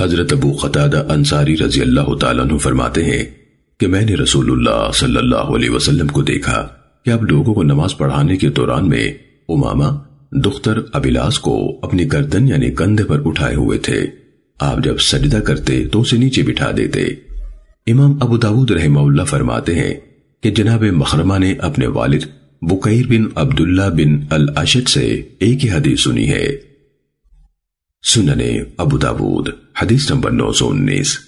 حضرت ابو قتادہ انصاری رضی اللہ تعالیٰ عنہ فرماتے ہیں کہ میں نے رسول اللہ صلی اللہ علیہ وسلم کو دیکھا کہ اب لوگوں کو نماز پڑھانے کے دوران میں امامہ، دختر ابلاس کو اپنی گردن یعنی کندھے پر اٹھائے ہوئے تھے۔ آپ جب سجدہ کرتے تو اسے نیچے بٹھا دیتے۔ امام ابو داود رحمہ اللہ فرماتے ہیں کہ جناب مخرمہ نے اپنے والد بکیر بن عبداللہ بن الاشد سے ایک ہی حدیث سنی ہے۔ سننے ابو داود حدیث نمبر نو سو انیس۔